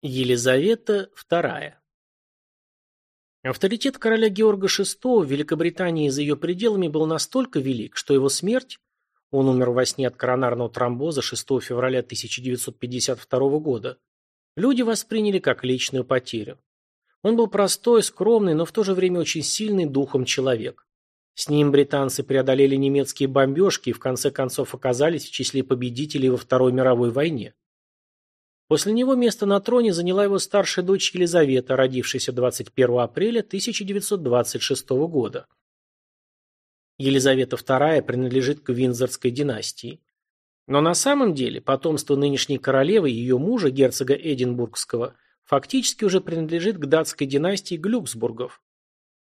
Елизавета II Авторитет короля Георга VI в Великобритании и за ее пределами был настолько велик, что его смерть, он умер во сне от коронарного тромбоза 6 февраля 1952 года, люди восприняли как личную потерю. Он был простой, скромный, но в то же время очень сильный духом человек. С ним британцы преодолели немецкие бомбежки и в конце концов оказались в числе победителей во Второй мировой войне. После него место на троне заняла его старшая дочь Елизавета, родившаяся 21 апреля 1926 года. Елизавета II принадлежит к Виндзорской династии. Но на самом деле потомство нынешней королевы и ее мужа, герцога Эдинбургского, фактически уже принадлежит к датской династии Глюксбургов.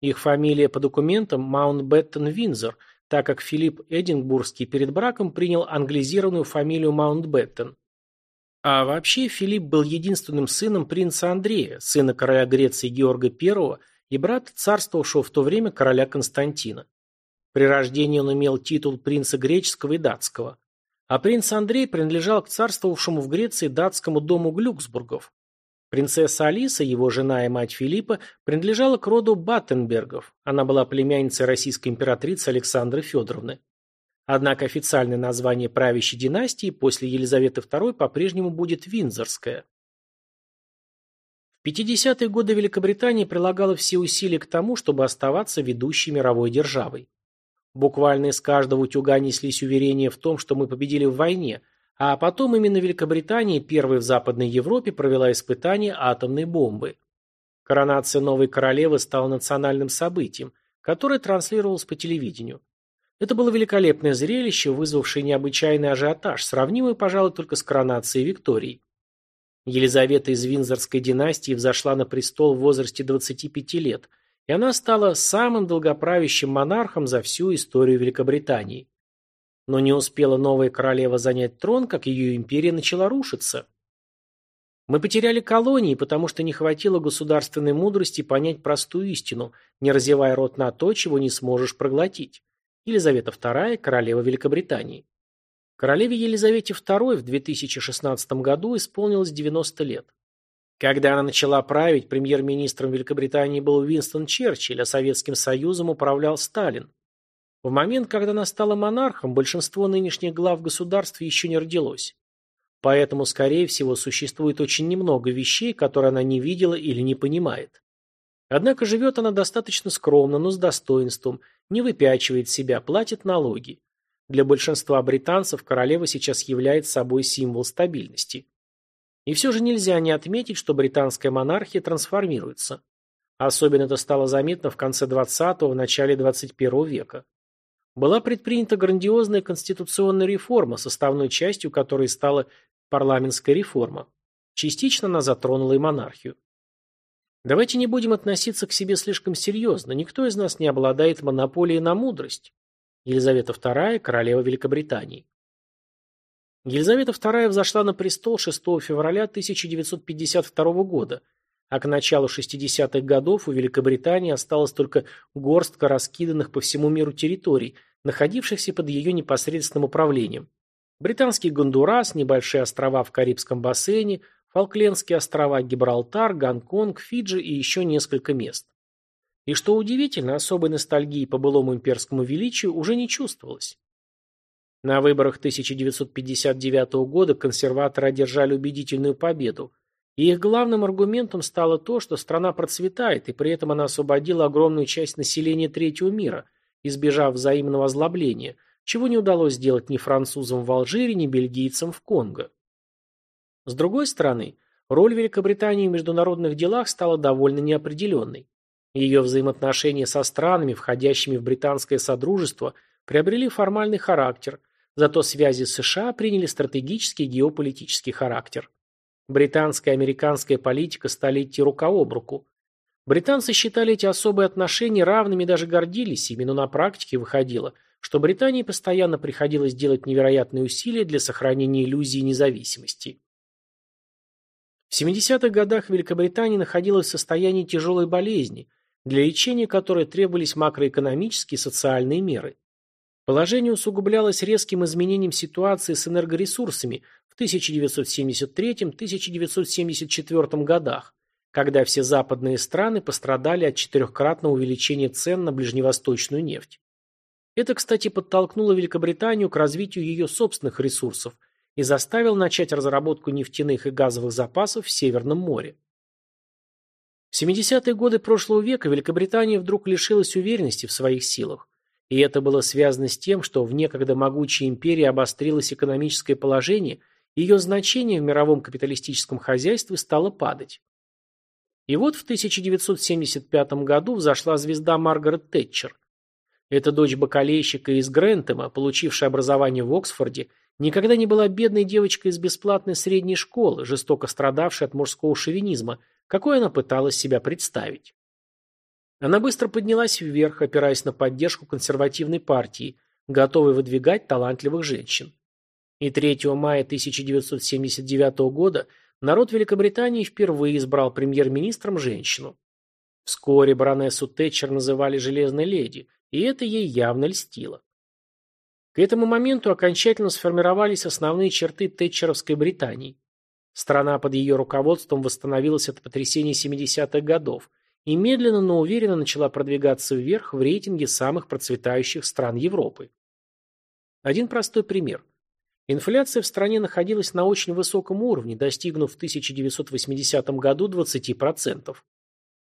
Их фамилия по документам Маунтбеттен-Виндзор, так как Филипп Эдинбургский перед браком принял англизированную фамилию Маунтбеттен. А вообще Филипп был единственным сыном принца Андрея, сына короля Греции Георга I и брата царствовавшего в то время короля Константина. При рождении он имел титул принца греческого и датского. А принц Андрей принадлежал к царствовавшему в Греции датскому дому Глюксбургов. Принцесса Алиса, его жена и мать Филиппа, принадлежала к роду Баттенбергов. Она была племянницей российской императрицы Александры Федоровны. Однако официальное название правящей династии после Елизаветы II по-прежнему будет Виндзорская. В 50-е годы Великобритания прилагала все усилия к тому, чтобы оставаться ведущей мировой державой. Буквально из каждого утюга неслись уверения в том, что мы победили в войне, а потом именно Великобритания, первой в Западной Европе, провела испытание атомной бомбы. Коронация новой королевы стала национальным событием, которое транслировалось по телевидению. Это было великолепное зрелище, вызвавшее необычайный ажиотаж, сравнимый, пожалуй, только с коронацией Виктории. Елизавета из Виндзорской династии взошла на престол в возрасте 25 лет, и она стала самым долгоправящим монархом за всю историю Великобритании. Но не успела новая королева занять трон, как ее империя начала рушиться. Мы потеряли колонии, потому что не хватило государственной мудрости понять простую истину, не разевая рот на то, чего не сможешь проглотить. Елизавета II, королева Великобритании. Королеве Елизавете II в 2016 году исполнилось 90 лет. Когда она начала править, премьер-министром Великобритании был Уинстон Черчилль, а Советским Союзом управлял Сталин. В момент, когда она стала монархом, большинство нынешних глав государств еще не родилось. Поэтому, скорее всего, существует очень немного вещей, которые она не видела или не понимает. Однако живет она достаточно скромно, но с достоинством, не выпячивает себя, платит налоги. Для большинства британцев королева сейчас является собой символ стабильности. И все же нельзя не отметить, что британская монархия трансформируется. Особенно это стало заметно в конце 20-го, начале 21 века. Была предпринята грандиозная конституционная реформа, составной частью которой стала парламентская реформа. Частично она затронула и монархию. Давайте не будем относиться к себе слишком серьезно. Никто из нас не обладает монополией на мудрость. Елизавета II, королева Великобритании. Елизавета II взошла на престол 6 февраля 1952 года, а к началу 60-х годов у Великобритании осталась только горстка раскиданных по всему миру территорий, находившихся под ее непосредственным управлением. Британский Гондурас, небольшие острова в Карибском бассейне, Фолклендские острова, Гибралтар, Гонконг, Фиджи и еще несколько мест. И что удивительно, особой ностальгии по былому имперскому величию уже не чувствовалось. На выборах 1959 года консерваторы одержали убедительную победу, и их главным аргументом стало то, что страна процветает, и при этом она освободила огромную часть населения третьего мира, избежав взаимного озлобления, чего не удалось сделать ни французам в Алжире, ни бельгийцам в Конго. С другой стороны, роль Великобритании в международных делах стала довольно неопределенной. Ее взаимоотношения со странами, входящими в британское содружество, приобрели формальный характер, зато связи с США приняли стратегический геополитический характер. Британская и американская политика стали идти рука об руку. Британцы считали эти особые отношения равными даже гордились ими, но на практике выходило, что Британии постоянно приходилось делать невероятные усилия для сохранения иллюзии независимости. В 70-х годах Великобритания находилась в состоянии тяжелой болезни, для лечения которой требовались макроэкономические и социальные меры. Положение усугублялось резким изменением ситуации с энергоресурсами, в 1973-1974 годах, когда все западные страны пострадали от четырехкратного увеличения цен на ближневосточную нефть. Это, кстати, подтолкнуло Великобританию к развитию ее собственных ресурсов и заставило начать разработку нефтяных и газовых запасов в Северном море. В 70-е годы прошлого века Великобритания вдруг лишилась уверенности в своих силах, и это было связано с тем, что в некогда могучей империи обострилось экономическое положение, и ее значение в мировом капиталистическом хозяйстве стало падать. И вот в 1975 году взошла звезда Маргарет Тэтчер. Эта дочь бакалейщика из Грентема, получившая образование в Оксфорде, никогда не была бедной девочкой из бесплатной средней школы, жестоко страдавшей от мужского шовинизма, какой она пыталась себя представить. Она быстро поднялась вверх, опираясь на поддержку консервативной партии, готовой выдвигать талантливых женщин. И 3 мая 1979 года народ Великобритании впервые избрал премьер-министром женщину. Вскоре баронессу Тэтчер называли «железной леди», и это ей явно льстило. К этому моменту окончательно сформировались основные черты тэтчеровской Британии. Страна под ее руководством восстановилась от потрясений 70-х годов и медленно, но уверенно начала продвигаться вверх в рейтинге самых процветающих стран Европы. Один простой пример. Инфляция в стране находилась на очень высоком уровне, достигнув в 1980 году 20%.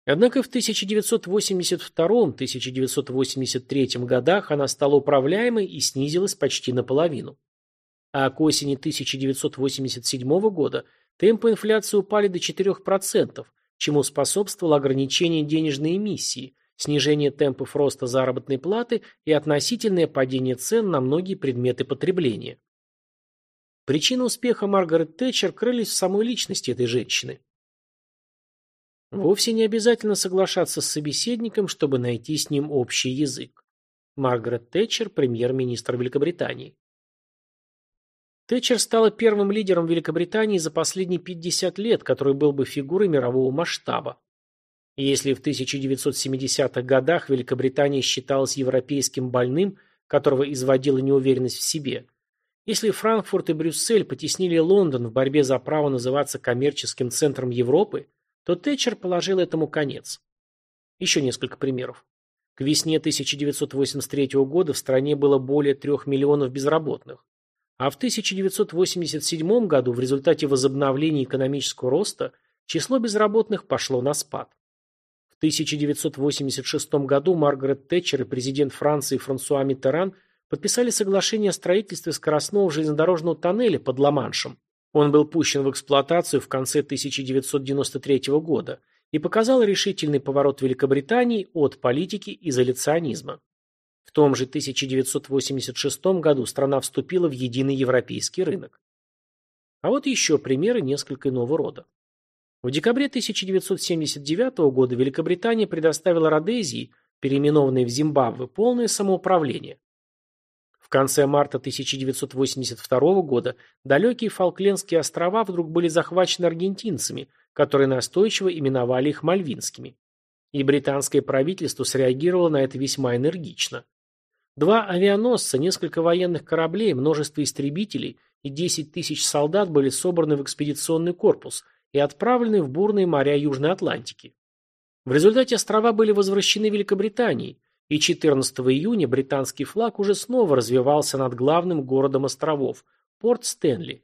Однако в 1982-1983 годах она стала управляемой и снизилась почти наполовину. А к осени 1987 года темпы инфляции упали до 4%, чему способствовало ограничение денежной эмиссии, снижение темпов роста заработной платы и относительное падение цен на многие предметы потребления. Причины успеха Маргарет Тэтчер крылись в самой личности этой женщины. Вовсе не обязательно соглашаться с собеседником, чтобы найти с ним общий язык. Маргарет Тэтчер, премьер-министр Великобритании. Тэтчер стала первым лидером Великобритании за последние 50 лет, который был бы фигурой мирового масштаба. Если в 1970-х годах Великобритания считалась европейским больным, которого изводила неуверенность в себе, если Франкфурт и Брюссель потеснили Лондон в борьбе за право называться коммерческим центром Европы, то Тэтчер положил этому конец. Еще несколько примеров. К весне 1983 года в стране было более 3 миллионов безработных. А в 1987 году в результате возобновления экономического роста число безработных пошло на спад. В 1986 году Маргарет Тэтчер и президент Франции Франсуа Миттеран подписали соглашение о строительстве скоростного железнодорожного тоннеля под Ла-Маншем. Он был пущен в эксплуатацию в конце 1993 года и показал решительный поворот Великобритании от политики изоляционизма. В том же 1986 году страна вступила в единый европейский рынок. А вот еще примеры несколько иного рода. В декабре 1979 года Великобритания предоставила Родезии, переименованной в Зимбабве, полное самоуправление. В конце марта 1982 года далекие Фолклендские острова вдруг были захвачены аргентинцами, которые настойчиво именовали их Мальвинскими. И британское правительство среагировало на это весьма энергично. Два авианосца, несколько военных кораблей, множество истребителей и 10 тысяч солдат были собраны в экспедиционный корпус и отправлены в бурные моря Южной Атлантики. В результате острова были возвращены Великобритании, и 14 июня британский флаг уже снова развивался над главным городом островов – Порт Стэнли.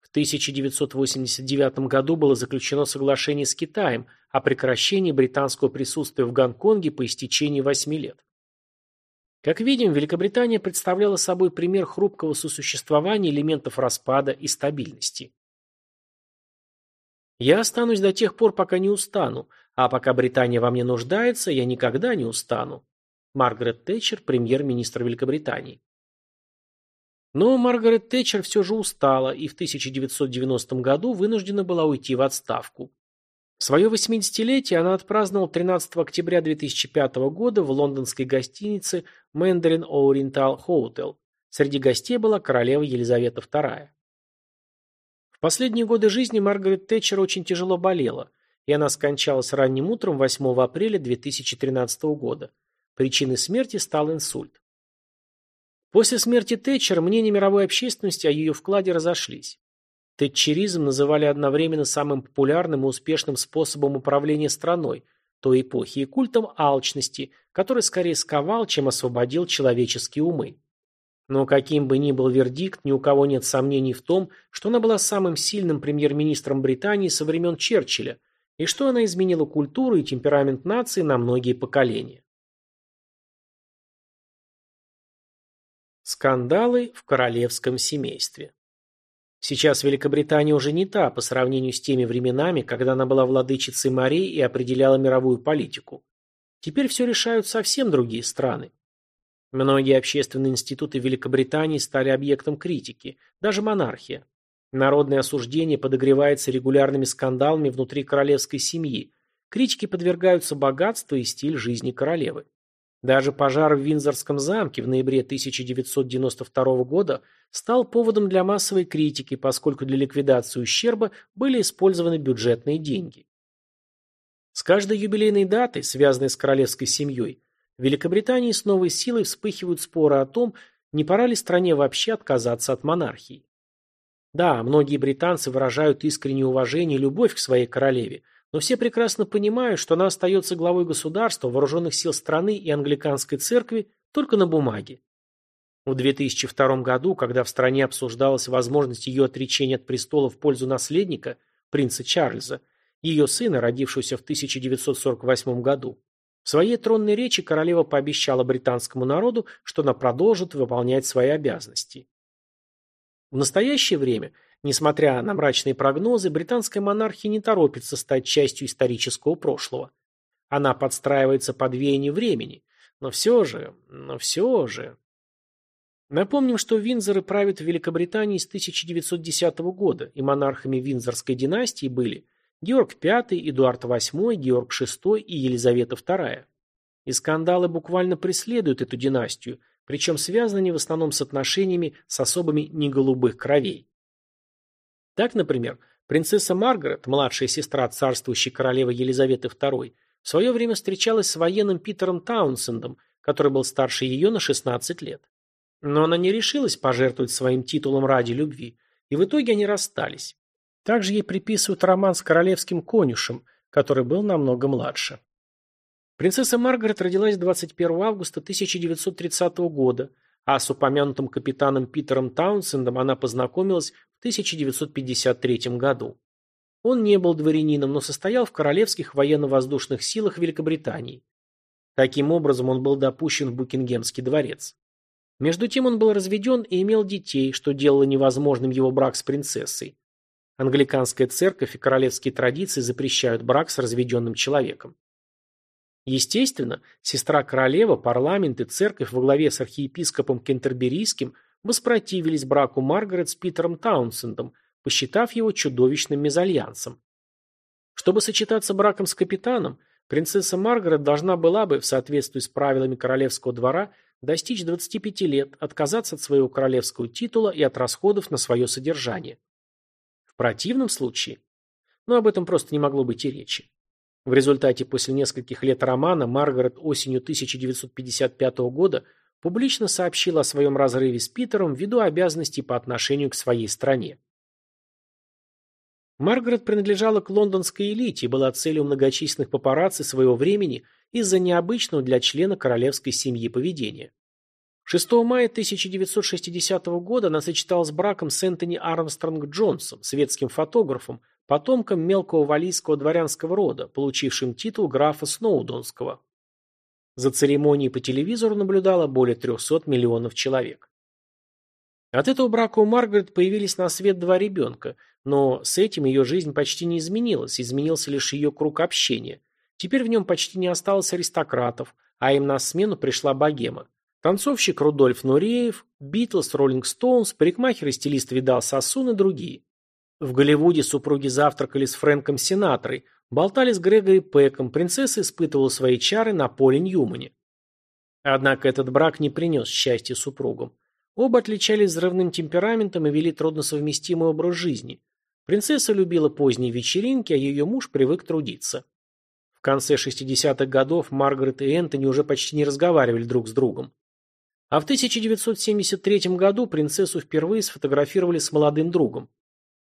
В 1989 году было заключено соглашение с Китаем о прекращении британского присутствия в Гонконге по истечении 8 лет. Как видим, Великобритания представляла собой пример хрупкого сосуществования элементов распада и стабильности. Я останусь до тех пор, пока не устану, а пока Британия во мне нуждается, я никогда не устану. Маргарет Тэтчер, премьер-министр Великобритании. Но Маргарет Тэтчер все же устала и в 1990 году вынуждена была уйти в отставку. Свое 80-летие она отпраздновала 13 октября 2005 года в лондонской гостинице Mandarin Oriental Hotel. Среди гостей была королева Елизавета II. В последние годы жизни Маргарет Тэтчер очень тяжело болела, и она скончалась ранним утром 8 апреля 2013 года. Причиной смерти стал инсульт. После смерти Тэтчер мнения мировой общественности о ее вкладе разошлись. Тэтчеризм называли одновременно самым популярным и успешным способом управления страной той эпохи и культом алчности, который скорее сковал, чем освободил человеческие умы. Но каким бы ни был вердикт, ни у кого нет сомнений в том, что она была самым сильным премьер-министром Британии со времен Черчилля, и что она изменила культуру и темперамент нации на многие поколения. Скандалы в королевском семействе Сейчас Великобритания уже не та по сравнению с теми временами, когда она была владычицей морей и определяла мировую политику. Теперь все решают совсем другие страны. Многие общественные институты Великобритании стали объектом критики, даже монархия. Народное осуждение подогревается регулярными скандалами внутри королевской семьи. Критики подвергаются богатству и стиль жизни королевы. Даже пожар в Виндзорском замке в ноябре 1992 года стал поводом для массовой критики, поскольку для ликвидации ущерба были использованы бюджетные деньги. С каждой юбилейной датой, связанной с королевской семьей, в Великобритании с новой силой вспыхивают споры о том, не пора ли стране вообще отказаться от монархии. Да, многие британцы выражают искреннее уважение и любовь к своей королеве, но все прекрасно понимают, что она остается главой государства, вооруженных сил страны и англиканской церкви только на бумаге. В 2002 году, когда в стране обсуждалась возможность ее отречения от престола в пользу наследника, принца Чарльза, ее сына, родившегося в 1948 году, в своей тронной речи королева пообещала британскому народу, что она продолжит выполнять свои обязанности. В настоящее время, несмотря на мрачные прогнозы, британская монархия не торопится стать частью исторического прошлого. Она подстраивается под веяние времени, но все же, но все же... Напомним, что Виндзоры правят в Великобритании с 1910 года, и монархами Виндзорской династии были Георг V, Эдуард VIII, Георг VI и Елизавета II. И скандалы буквально преследуют эту династию, причем связаны они в основном с отношениями с особыми неголубых кровей. Так, например, принцесса Маргарет, младшая сестра царствующей королевы Елизаветы II, в свое время встречалась с военным Питером Таунсендом, который был старше ее на 16 лет. Но она не решилась пожертвовать своим титулом ради любви, и в итоге они расстались. Также ей приписывают роман с королевским конюшем, который был намного младше. Принцесса Маргарет родилась 21 августа 1930 года, а с упомянутым капитаном Питером Таунсендом она познакомилась в 1953 году. Он не был дворянином, но состоял в Королевских военно-воздушных силах Великобритании. Таким образом, он был допущен в Букингемский дворец. Между тем он был разведен и имел детей, что делало невозможным его брак с принцессой. Англиканская церковь и королевские традиции запрещают брак с разведенным человеком. Естественно, сестра королева, парламент и церковь во главе с архиепископом Кентерберийским воспротивились браку Маргарет с Питером Таунсендом, посчитав его чудовищным мезальянсом. Чтобы сочетаться браком с капитаном, принцесса Маргарет должна была бы, в соответствии с правилами королевского двора, достичь 25 лет, отказаться от своего королевского титула и от расходов на свое содержание. В противном случае, но об этом просто не могло быть и речи. В результате после нескольких лет романа Маргарет осенью 1955 года публично сообщила о своем разрыве с Питером ввиду обязанностей по отношению к своей стране. Маргарет принадлежала к лондонской элите и была целью многочисленных папарацци своего времени из-за необычного для члена королевской семьи поведения. 6 мая 1960 года она сочеталась браком с Энтони Армстронг Джонсом, светским фотографом, потомком мелкого валийского дворянского рода, получившим титул графа Сноудонского. За церемонией по телевизору наблюдало более 300 миллионов человек. От этого брака у Маргарет появились на свет два ребенка, но с этим ее жизнь почти не изменилась, изменился лишь ее круг общения. Теперь в нем почти не осталось аристократов, а им на смену пришла богема. Танцовщик Рудольф Нуреев, Битлз, Роллинг Стоунс, парикмахер и стилист Видал Сосун и другие. В Голливуде супруги завтракали с Фрэнком Синатрой, болтали с Грегори Пэком, принцесса испытывала свои чары на Поле Ньюмане. Однако этот брак не принес счастья супругам. Оба отличались взрывным темпераментом и вели трудносовместимый образ жизни. Принцесса любила поздние вечеринки, а ее муж привык трудиться. В конце 60-х годов Маргарет и Энтони уже почти не разговаривали друг с другом. А в 1973 году принцессу впервые сфотографировали с молодым другом.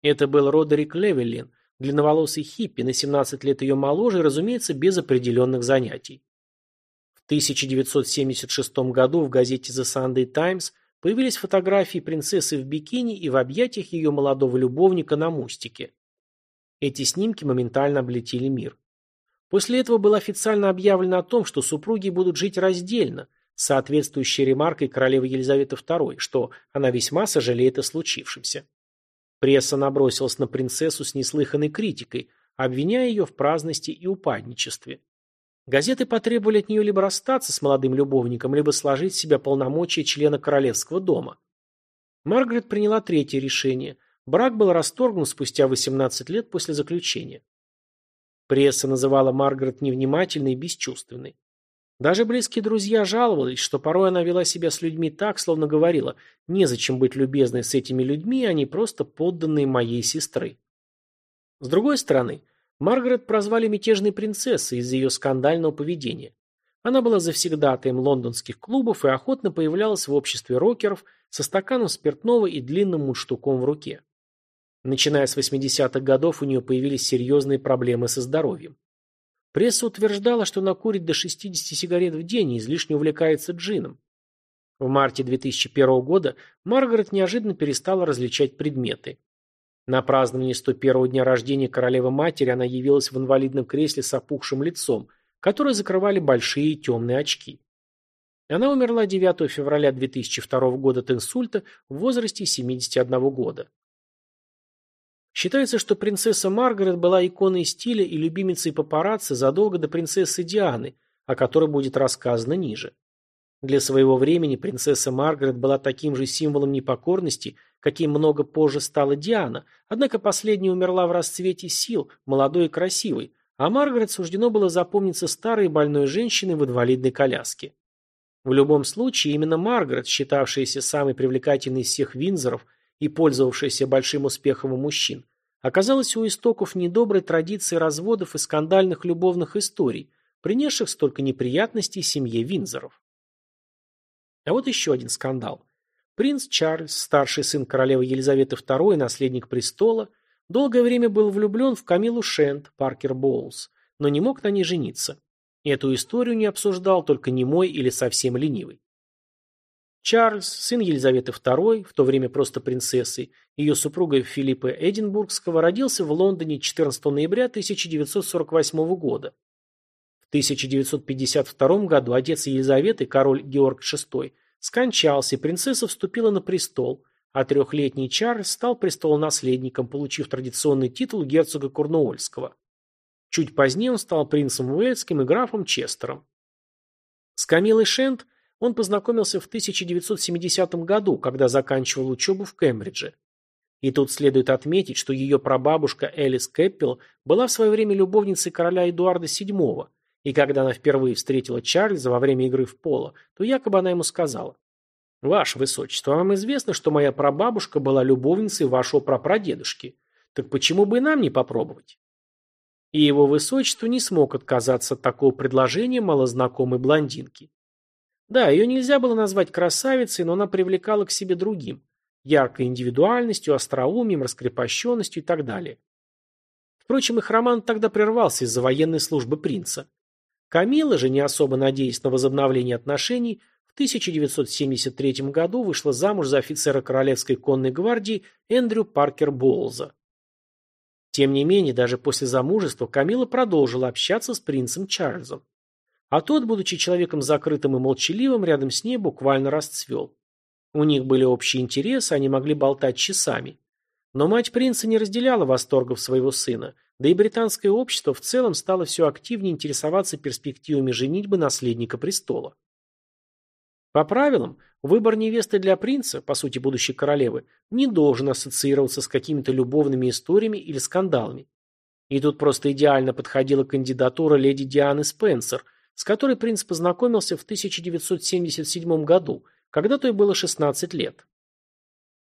Это был Родерик Левелин, длинноволосый хиппи, на 17 лет ее моложе и, разумеется, без определенных занятий. В 1976 году в газете The Sunday Times появились фотографии принцессы в бикини и в объятиях ее молодого любовника на мустике. Эти снимки моментально облетели мир. После этого было официально объявлено о том, что супруги будут жить раздельно, соответствующей ремаркой королевы Елизаветы II, что она весьма сожалеет о случившемся. Пресса набросилась на принцессу с неслыханной критикой, обвиняя ее в праздности и упадничестве. Газеты потребовали от нее либо расстаться с молодым любовником, либо сложить в себя полномочия члена королевского дома. Маргарет приняла третье решение. Брак был расторгнут спустя 18 лет после заключения. Пресса называла Маргарет невнимательной и бесчувственной. Даже близкие друзья жаловались, что порой она вела себя с людьми так, словно говорила, незачем быть любезной с этими людьми, они просто подданные моей сестры. С другой стороны, Маргарет прозвали мятежной принцессой из-за ее скандального поведения. Она была завсегдатаем лондонских клубов и охотно появлялась в обществе рокеров со стаканом спиртного и длинным мундштуком в руке. Начиная с 80-х годов у нее появились серьезные проблемы со здоровьем. Пресса утверждала, что она курит до 60 сигарет в день и излишне увлекается джином. В марте 2001 года Маргарет неожиданно перестала различать предметы. На праздновании 101-го дня рождения королевы-матери она явилась в инвалидном кресле с опухшим лицом, которое закрывали большие темные очки. Она умерла 9 февраля 2002 года от инсульта в возрасте 71 года. Считается, что принцесса Маргарет была иконой стиля и любимицей папарацци задолго до принцессы Дианы, о которой будет рассказано ниже. Для своего времени принцесса Маргарет была таким же символом непокорности, каким много позже стала Диана, однако последняя умерла в расцвете сил, молодой и красивой, а Маргарет суждено было запомниться старой и больной женщиной в инвалидной коляске. В любом случае, именно Маргарет, считавшаяся самой привлекательной из всех Винзоров, и пользовавшаяся большим успехом у мужчин, оказалась у истоков недоброй традиции разводов и скандальных любовных историй, принесших столько неприятностей семье Винзоров. А вот еще один скандал. Принц Чарльз, старший сын королевы Елизаветы II и наследник престола, долгое время был влюблен в Камилу Шент, Паркер Боулс, но не мог на ней жениться. Эту историю не обсуждал только немой или совсем ленивый. Чарльз, сын Елизаветы II, в то время просто принцессы, ее супруга Филиппа Эдинбургского, родился в Лондоне 14 ноября 1948 года. В 1952 году отец Елизаветы, король Георг VI, скончался, и принцесса вступила на престол, а трехлетний Чарльз стал престолонаследником, получив традиционный титул герцога Корнуольского. Чуть позднее он стал принцем Уэльским и графом Честером. С Камилой Шент – он познакомился в 1970 году, когда заканчивал учебу в Кембридже. И тут следует отметить, что ее прабабушка Элис Кэппел была в свое время любовницей короля Эдуарда VII, и когда она впервые встретила Чарльза во время игры в поло, то якобы она ему сказала, «Ваше Высочество, вам известно, что моя прабабушка была любовницей вашего прапрадедушки. Так почему бы и нам не попробовать?» И его Высочество не смог отказаться от такого предложения малознакомой блондинки. Да, ее нельзя было назвать красавицей, но она привлекала к себе другим. Яркой индивидуальностью, остроумием, раскрепощенностью и так далее. Впрочем, их роман тогда прервался из-за военной службы принца. Камила же, не особо надеясь на возобновление отношений, в 1973 году вышла замуж за офицера Королевской конной гвардии Эндрю Паркер Боулза. Тем не менее, даже после замужества Камила продолжила общаться с принцем Чарльзом. А тот, будучи человеком закрытым и молчаливым, рядом с ней буквально расцвел. У них были общие интересы, они могли болтать часами. Но мать принца не разделяла восторгов своего сына, да и британское общество в целом стало все активнее интересоваться перспективами женитьбы наследника престола. По правилам, выбор невесты для принца, по сути будущей королевы, не должен ассоциироваться с какими-то любовными историями или скандалами. И тут просто идеально подходила кандидатура леди Дианы Спенсер – с которой принц познакомился в 1977 году, когда той было 16 лет.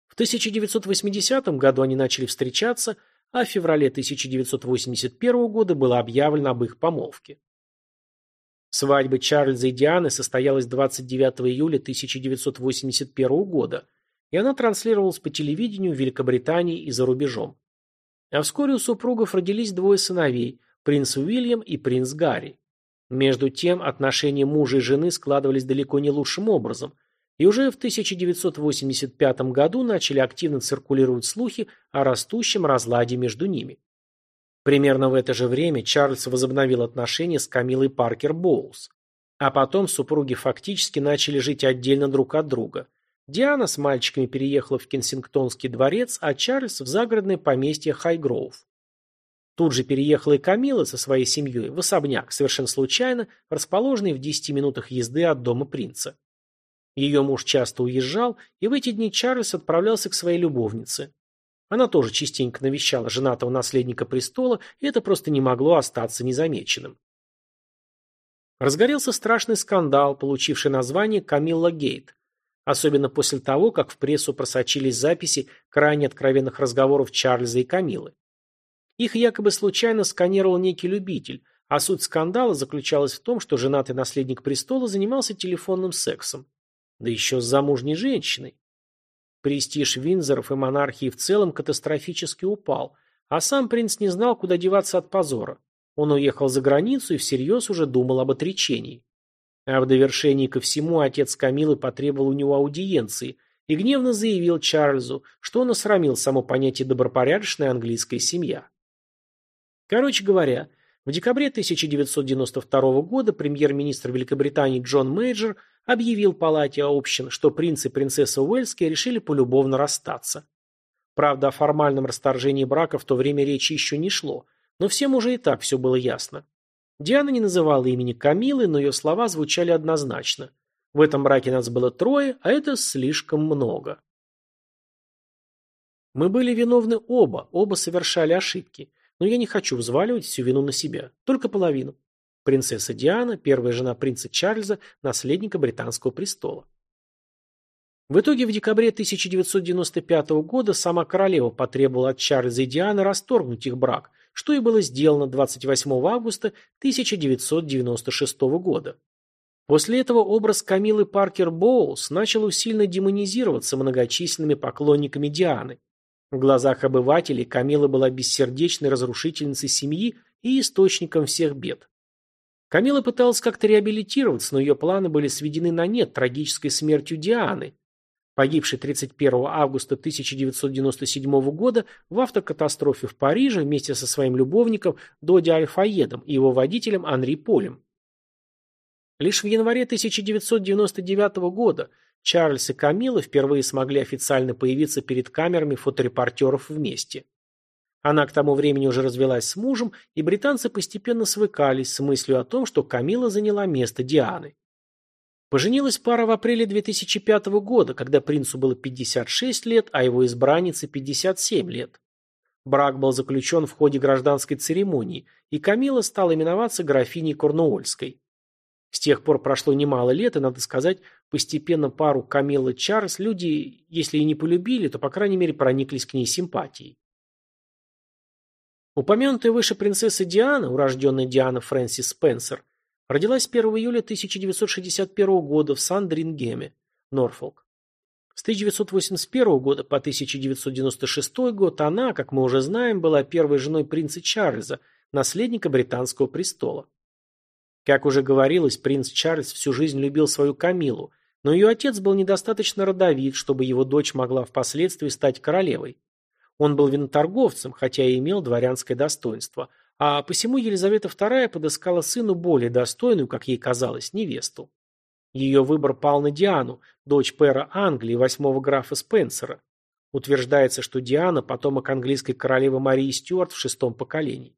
В 1980 году они начали встречаться, а в феврале 1981 года было объявлено об их помолвке. Свадьба Чарльза и Дианы состоялась 29 июля 1981 года, и она транслировалась по телевидению в Великобритании и за рубежом. А вскоре у супругов родились двое сыновей – принц Уильям и принц Гарри. Между тем, отношения мужа и жены складывались далеко не лучшим образом, и уже в 1985 году начали активно циркулировать слухи о растущем разладе между ними. Примерно в это же время Чарльз возобновил отношения с Камилой Паркер Боулс. А потом супруги фактически начали жить отдельно друг от друга. Диана с мальчиками переехала в Кенсингтонский дворец, а Чарльз в загородное поместье Хайгроув. Тут же переехала и Камила со своей семьей в особняк, совершенно случайно, расположенный в 10 минутах езды от дома принца. Ее муж часто уезжал, и в эти дни Чарльз отправлялся к своей любовнице. Она тоже частенько навещала женатого наследника престола, и это просто не могло остаться незамеченным. Разгорелся страшный скандал, получивший название «Камилла Гейт», особенно после того, как в прессу просочились записи крайне откровенных разговоров Чарльза и Камилы. Их якобы случайно сканировал некий любитель, а суть скандала заключалась в том, что женатый наследник престола занимался телефонным сексом. Да еще с замужней женщиной. Престиж Виндзоров и монархии в целом катастрофически упал, а сам принц не знал, куда деваться от позора. Он уехал за границу и всерьез уже думал об отречении. А в довершении ко всему отец Камиллы потребовал у него аудиенции и гневно заявил Чарльзу, что он осрамил само понятие добропорядочная английская семья. Короче говоря, в декабре 1992 года премьер-министр Великобритании Джон Мейджор объявил Палате общин, что принц и принцесса Уэльские решили полюбовно расстаться. Правда, о формальном расторжении брака в то время речи еще не шло, но всем уже и так все было ясно. Диана не называла имени Камилы, но ее слова звучали однозначно. В этом браке нас было трое, а это слишком много. Мы были виновны оба, оба совершали ошибки. Но я не хочу взваливать всю вину на себя, только половину. Принцесса Диана, первая жена принца Чарльза, наследника британского престола. В итоге в декабре 1995 года сама королева потребовала от Чарльза и Дианы расторгнуть их брак, что и было сделано 28 августа 1996 года. После этого образ Камилы Паркер Боулс начал усиленно демонизироваться многочисленными поклонниками Дианы. В глазах обывателей Камила была бессердечной разрушительницей семьи и источником всех бед. Камила пыталась как-то реабилитироваться, но ее планы были сведены на нет трагической смертью Дианы, погибшей 31 августа 1997 года в автокатастрофе в Париже вместе со своим любовником Доди Альфаедом и его водителем Анри Полем. Лишь в январе 1999 года Чарльз и Камила впервые смогли официально появиться перед камерами фоторепортеров вместе. Она к тому времени уже развелась с мужем, и британцы постепенно свыкались с мыслью о том, что Камила заняла место Дианы. Поженилась пара в апреле 2005 года, когда принцу было 56 лет, а его избраннице 57 лет. Брак был заключен в ходе гражданской церемонии, и Камила стала именоваться графиней Корнуольской. С тех пор прошло немало лет, и, надо сказать, постепенно пару Камилла Чарльз люди, если и не полюбили, то, по крайней мере, прониклись к ней симпатией. Упомянутая выше принцесса Диана, урожденная Диана Фрэнсис Спенсер, родилась 1 июля 1961 года в Сан-Дрингеме, Норфолк. С 1981 года по 1996 год она, как мы уже знаем, была первой женой принца Чарльза, наследника британского престола. Как уже говорилось, принц Чарльз всю жизнь любил свою Камилу, но ее отец был недостаточно родовит, чтобы его дочь могла впоследствии стать королевой. Он был виноторговцем, хотя и имел дворянское достоинство, а посему Елизавета II подыскала сыну более достойную, как ей казалось, невесту. Ее выбор пал на Диану, дочь пэра Англии, восьмого графа Спенсера. Утверждается, что Диана – потомок английской королевы Марии Стюарт в шестом поколении.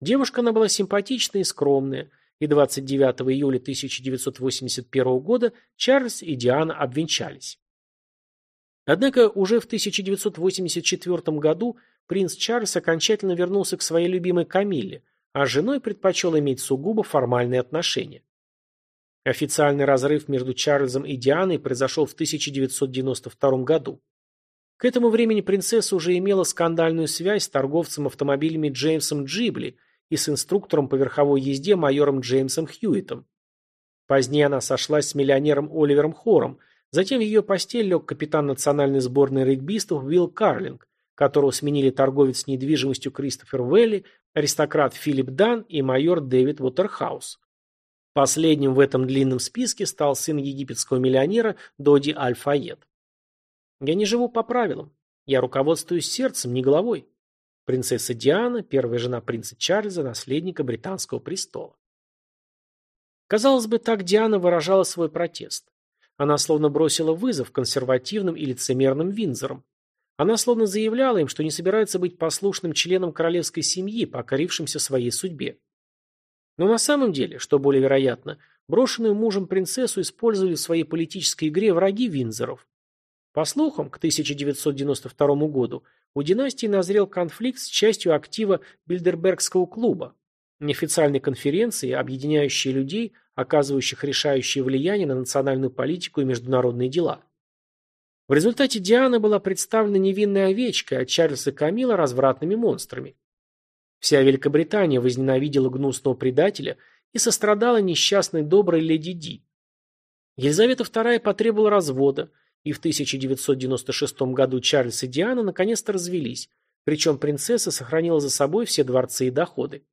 Девушка она была симпатичная и скромная – и 29 июля 1981 года Чарльз и Диана обвенчались. Однако уже в 1984 году принц Чарльз окончательно вернулся к своей любимой Камилле, а с женой предпочел иметь сугубо формальные отношения. Официальный разрыв между Чарльзом и Дианой произошел в 1992 году. К этому времени принцесса уже имела скандальную связь с торговцем автомобилями Джеймсом Джибли и с инструктором по верховой езде майором Джеймсом Хьюитом. Позднее она сошлась с миллионером Оливером Хором, затем в ее постель лег капитан национальной сборной регбистов Уилл Карлинг, которого сменили торговец недвижимостью Кристофер Велли, аристократ Филипп Дан и майор Дэвид Уотерхаус. Последним в этом длинном списке стал сын египетского миллионера Доди Аль-Файед. Я не живу по правилам. Я руководствуюсь сердцем, не головой. Принцесса Диана, первая жена принца Чарльза, наследника британского престола. Казалось бы, так Диана выражала свой протест. Она словно бросила вызов консервативным и лицемерным Винзорам. Она словно заявляла им, что не собирается быть послушным членом королевской семьи, покорившимся своей судьбе. Но на самом деле, что более вероятно, брошенную мужем принцессу использовали в своей политической игре враги Винзоров. По слухам, к 1992 году у династии назрел конфликт с частью актива Бильдербергского клуба, неофициальной конференции, объединяющей людей, оказывающих решающее влияние на национальную политику и международные дела. В результате Диана была представлена невинной овечкой, а Чарльз и Камила – развратными монстрами. Вся Великобритания возненавидела гнусного предателя и сострадала несчастной доброй леди Ди. Елизавета II потребовала развода, и в 1996 году Чарльз и Диана наконец-то развелись, причем принцесса сохранила за собой все дворцы и доходы.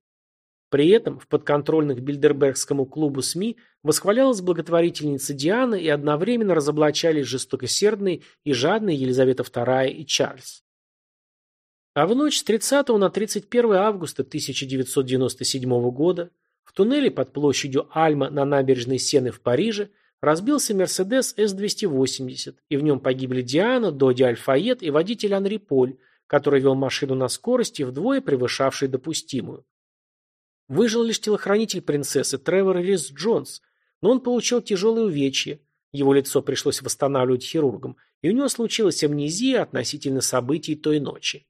При этом в подконтрольных Бильдербергскому клубу СМИ восхвалялась благотворительница Диана и одновременно разоблачались жестокосердные и жадные Елизавета II и Чарльз. А в ночь с 30 на 31 августа 1997 года в туннеле под площадью Альма на набережной Сены в Париже разбился Мерседес С-280, и в нем погибли Диана, Доди Альфает и водитель Анри Поль, который вел машину на скорости, вдвое превышавшей допустимую. Выжил лишь телохранитель принцессы Тревор Рис Джонс, но он получил тяжелые увечья, его лицо пришлось восстанавливать хирургом, и у него случилась амнезия относительно событий той ночи.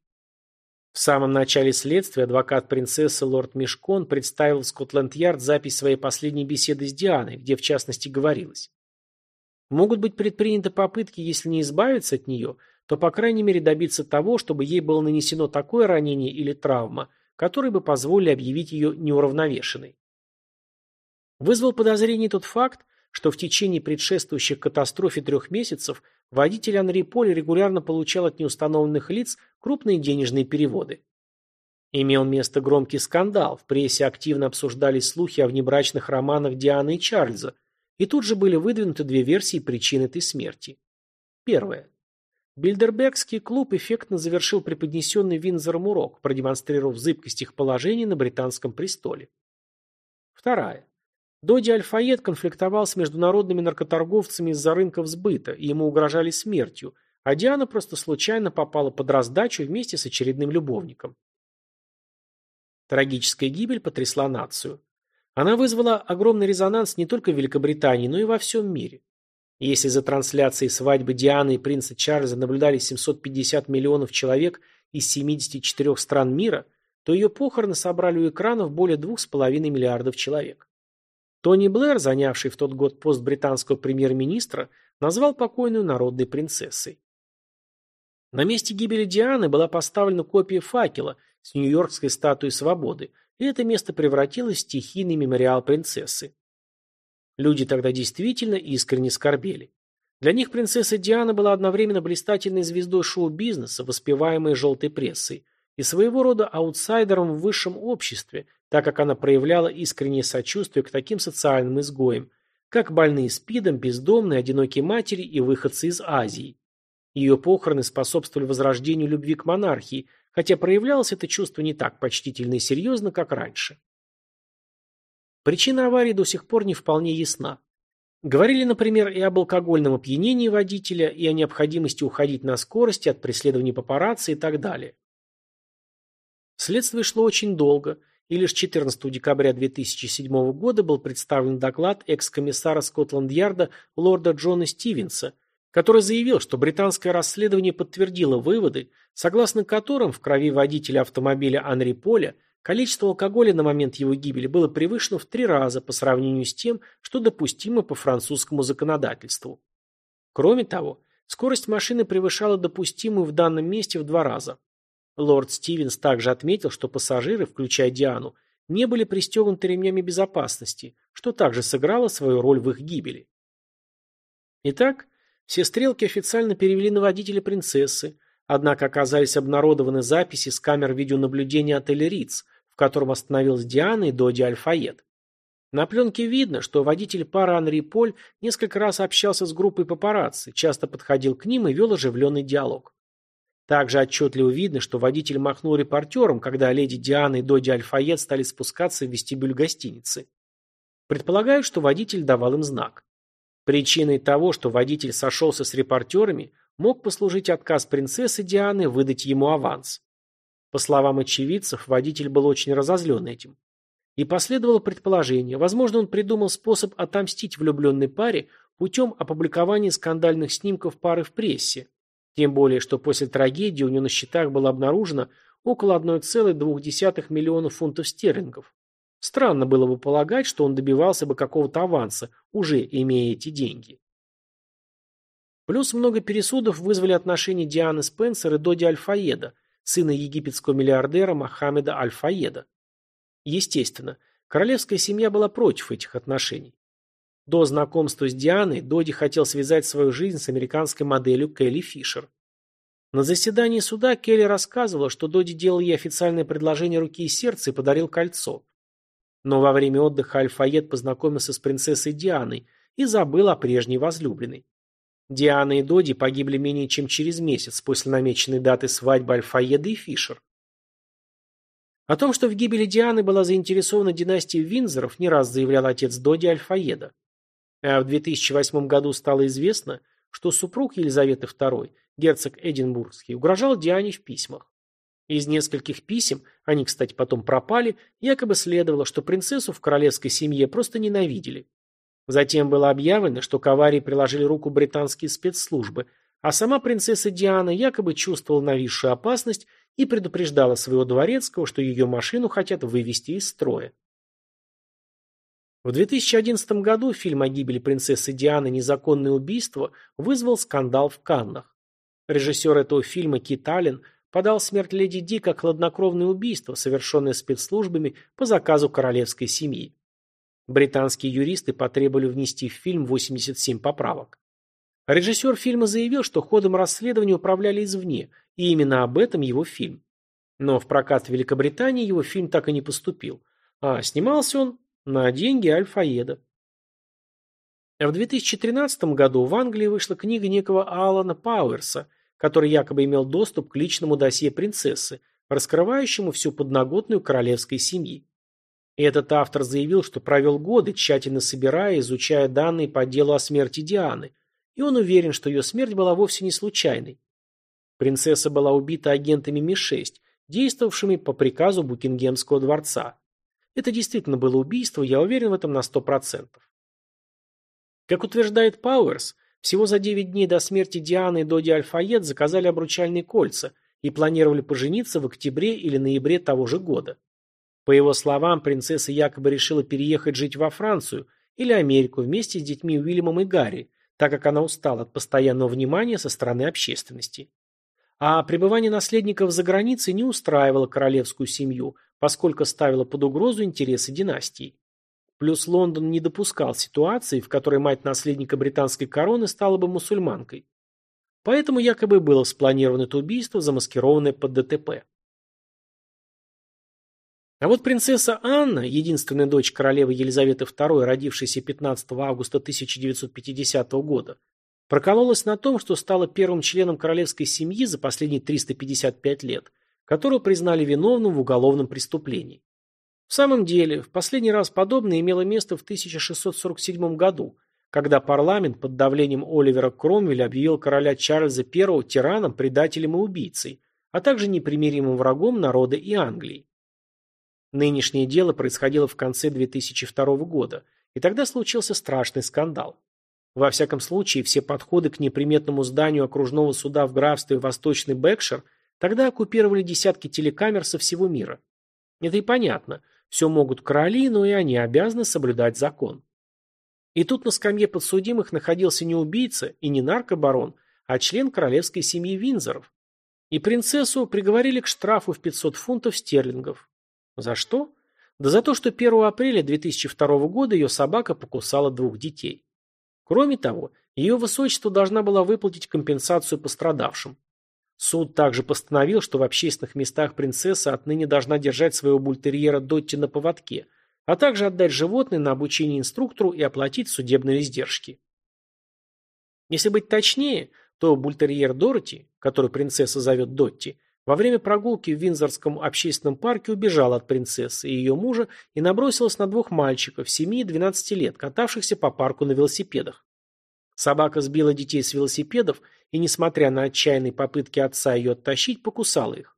В самом начале следствия адвокат принцессы лорд Мишкон представил в Скотленд-Ярд запись своей последней беседы с Дианой, где в частности говорилось. Могут быть предприняты попытки, если не избавиться от нее, то по крайней мере добиться того, чтобы ей было нанесено такое ранение или травма, которые бы позволили объявить ее неуравновешенной. Вызвал подозрение тот факт, что в течение предшествующих катастрофе трех месяцев водитель Анри Поль регулярно получал от неустановленных лиц крупные денежные переводы. Имел место громкий скандал, в прессе активно обсуждались слухи о внебрачных романах Дианы и Чарльза, и тут же были выдвинуты две версии причин этой смерти. Первая. Бильдербергский клуб эффектно завершил преподнесенный Винзором урок, продемонстрировав зыбкость их положения на британском престоле. Вторая. Доди Альфает конфликтовал с международными наркоторговцами из-за рынков сбыта, и ему угрожали смертью, а Диана просто случайно попала под раздачу вместе с очередным любовником. Трагическая гибель потрясла нацию. Она вызвала огромный резонанс не только в Великобритании, но и во всем мире. Если за трансляцией свадьбы Дианы и принца Чарльза наблюдали 750 миллионов человек из 74 стран мира, то ее похороны собрали у экранов более 2,5 миллиардов человек. Тони Блэр, занявший в тот год пост британского премьер-министра, назвал покойную народной принцессой. На месте гибели Дианы была поставлена копия факела с Нью-Йоркской статуей свободы, и это место превратилось в стихийный мемориал принцессы. Люди тогда действительно искренне скорбели. Для них принцесса Диана была одновременно блистательной звездой шоу-бизнеса, воспеваемой желтой прессой, и своего рода аутсайдером в высшем обществе, так как она проявляла искреннее сочувствие к таким социальным изгоям, как больные СПИДом, бездомные, одинокие матери и выходцы из Азии. Ее похороны способствовали возрождению любви к монархии, хотя проявлялось это чувство не так почтительно и серьезно, как раньше. Причина аварии до сих пор не вполне ясна. Говорили, например, и об алкогольном опьянении водителя, и о необходимости уходить на скорости от преследований папарацци и так далее. Следствие шло очень долго – и лишь 14 декабря 2007 года был представлен доклад экс-комиссара Скотланд-Ярда лорда Джона Стивенса, который заявил, что британское расследование подтвердило выводы, согласно которым в крови водителя автомобиля Анри Поля количество алкоголя на момент его гибели было превышено в три раза по сравнению с тем, что допустимо по французскому законодательству. Кроме того, скорость машины превышала допустимую в данном месте в два раза. Лорд Стивенс также отметил, что пассажиры, включая Диану, не были пристегнуты ремнями безопасности, что также сыграло свою роль в их гибели. Итак, все стрелки официально перевели на водителя принцессы, однако оказались обнародованы записи с камер видеонаблюдения отеля Риц, в котором остановилась Диана и Доди Альфаед. На пленке видно, что водитель пары Анри Поль несколько раз общался с группой папарацци, часто подходил к ним и вел оживленный диалог. Также отчетливо видно, что водитель махнул репортерам, когда леди Диана и Доди Альфаед стали спускаться в вестибюль гостиницы. Предполагаю, что водитель давал им знак. Причиной того, что водитель сошелся с репортерами, мог послужить отказ принцессы Дианы выдать ему аванс. По словам очевидцев, водитель был очень разозлен этим. И последовало предположение, возможно, он придумал способ отомстить влюбленной паре путем опубликования скандальных снимков пары в прессе. Тем более, что после трагедии у него на счетах было обнаружено около 1,2 миллиона фунтов стерлингов. Странно было бы полагать, что он добивался бы какого-то аванса, уже имея эти деньги. Плюс много пересудов вызвали отношения Дианы Спенсер и Доди Альфаеда, сына египетского миллиардера Мохаммеда Альфаеда. Естественно, королевская семья была против этих отношений. До знакомства с Дианой Доди хотел связать свою жизнь с американской моделью Келли Фишер. На заседании суда Келли рассказывала, что Доди делал ей официальное предложение руки и сердца и подарил кольцо. Но во время отдыха Альфаед познакомился с принцессой Дианой и забыл о прежней возлюбленной. Диана и Доди погибли менее чем через месяц после намеченной даты свадьбы Альфаеда и Фишер. О том, что в гибели Дианы была заинтересована династия Винзоров, не раз заявлял отец Доди Альфаеда. А в 2008 году стало известно, что супруг Елизаветы II, герцог Эдинбургский, угрожал Диане в письмах. Из нескольких писем, они, кстати, потом пропали, якобы следовало, что принцессу в королевской семье просто ненавидели. Затем было объявлено, что к аварии приложили руку британские спецслужбы, а сама принцесса Диана якобы чувствовала нависшую опасность и предупреждала своего дворецкого, что ее машину хотят вывести из строя. В 2011 году фильм о гибели принцессы Дианы «Незаконное убийство» вызвал скандал в Каннах. Режиссер этого фильма Кит Аллен подал смерть леди Ди как хладнокровное убийство, совершенное спецслужбами по заказу королевской семьи. Британские юристы потребовали внести в фильм 87 поправок. Режиссер фильма заявил, что ходом расследования управляли извне, и именно об этом его фильм. Но в прокат в Великобритании его фильм так и не поступил, а снимался он на деньги Альфаеда. В 2013 году в Англии вышла книга некого Алана Пауэрса, который якобы имел доступ к личному досье принцессы, раскрывающему всю подноготную королевской семьи. И этот автор заявил, что провел годы, тщательно собирая и изучая данные по делу о смерти Дианы, и он уверен, что ее смерть была вовсе не случайной. Принцесса была убита агентами Ми-6, действовавшими по приказу Букингемского дворца. Это действительно было убийство, я уверен в этом на 100%. Как утверждает Пауэрс, всего за 9 дней до смерти Дианы и Доди Альфаед заказали обручальные кольца и планировали пожениться в октябре или ноябре того же года. По его словам, принцесса якобы решила переехать жить во Францию или Америку вместе с детьми Уильямом и Гарри, так как она устала от постоянного внимания со стороны общественности. А пребывание наследников за границей не устраивало королевскую семью, поскольку ставило под угрозу интересы династии. Плюс Лондон не допускал ситуации, в которой мать наследника британской короны стала бы мусульманкой. Поэтому якобы было спланировано это убийство, замаскированное под ДТП. А вот принцесса Анна, единственная дочь королевы Елизаветы II, родившаяся 15 августа 1950 года, прокололась на том, что стала первым членом королевской семьи за последние 355 лет, которого признали виновным в уголовном преступлении. В самом деле, в последний раз подобное имело место в 1647 году, когда парламент под давлением Оливера Кромвеля объявил короля Чарльза I тираном, предателем и убийцей, а также непримиримым врагом народа и Англии. Нынешнее дело происходило в конце 2002 года, и тогда случился страшный скандал. Во всяком случае, все подходы к неприметному зданию окружного суда в графстве Восточный Бэкшир тогда оккупировали десятки телекамер со всего мира. Это и понятно. Все могут короли, но и они обязаны соблюдать закон. И тут на скамье подсудимых находился не убийца и не наркобарон, а член королевской семьи Винзоров. И принцессу приговорили к штрафу в 500 фунтов стерлингов. За что? Да за то, что 1 апреля 2002 года ее собака покусала двух детей. Кроме того, ее высочество должна была выплатить компенсацию пострадавшим. Суд также постановил, что в общественных местах принцесса отныне должна держать своего бультерьера Дотти на поводке, а также отдать животное на обучение инструктору и оплатить судебные издержки. Если быть точнее, то бультерьер Дороти, которую принцесса зовет Дотти, во время прогулки в Винзорском общественном парке убежала от принцессы и ее мужа и набросилась на двух мальчиков 7 и 12 лет, катавшихся по парку на велосипедах. Собака сбила детей с велосипедов и, несмотря на отчаянные попытки отца ее оттащить, покусала их.